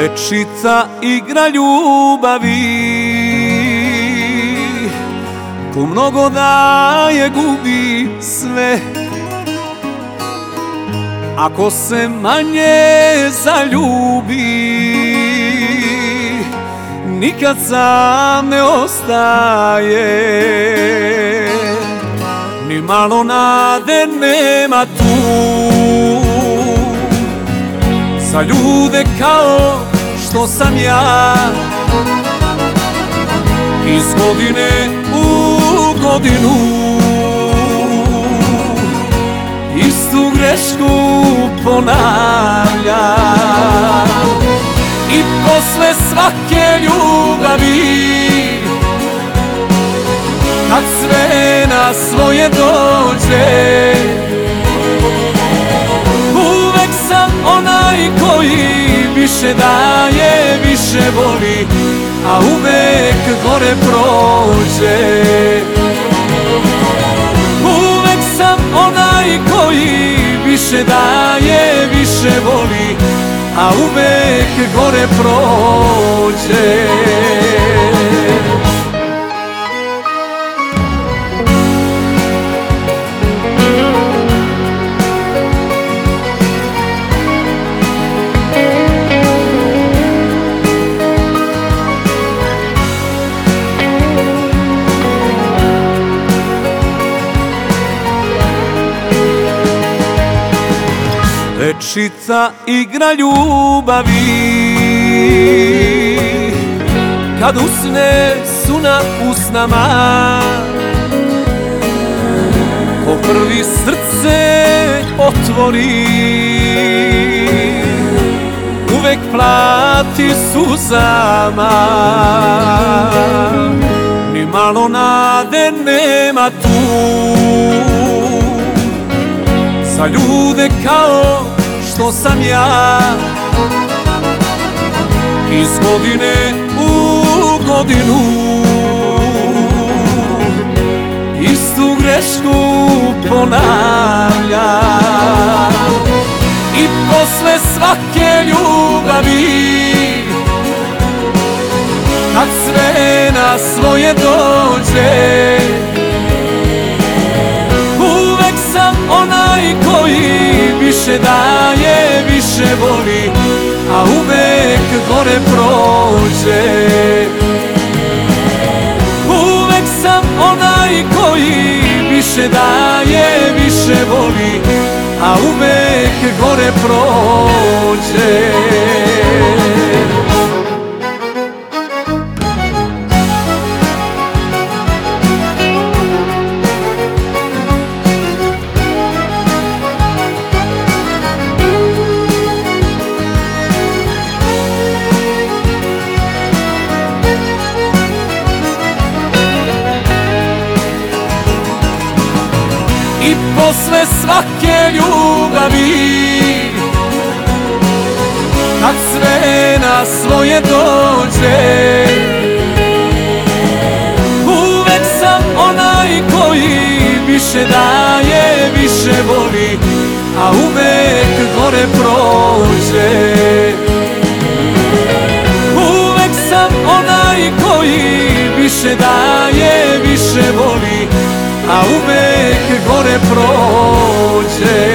Večica igra ljubavi. Ko mnogo daje gubi sve. Ako se manje zaljubi Nikad sam ne ostaje. Ni malo nade nema tu. Za ljude kao što sam ja. Iz godine u godinu. Istu grešku ponavlja I posle svake ljubavi Kad sve na svoje dođe više daje, više voli A uvek gore prođe. Uvek sam onaj koji više daje, više voli A uvek gore prođe Večica igra ljubavi. Kad usne su na usnama Ko prvi srce otvori. Uvek plati suzama. Ni malo nade nema tu Za ljude kao što sam ja. Iz godine u godinu Istu grešku ponavlja I posle svake ljubavi Kad sve na svoje dođe više daje, više voli A uvek gore prođe. Uvek sam onaj koji više daje, više voli A uvek gore prođe posle svake ljubavi. Kad sve na svoje dođe Uvek sam onaj koji više daje, više voli A uvek gore prođe. Uvek sam onaj koji više daje, više a uvek gore prođe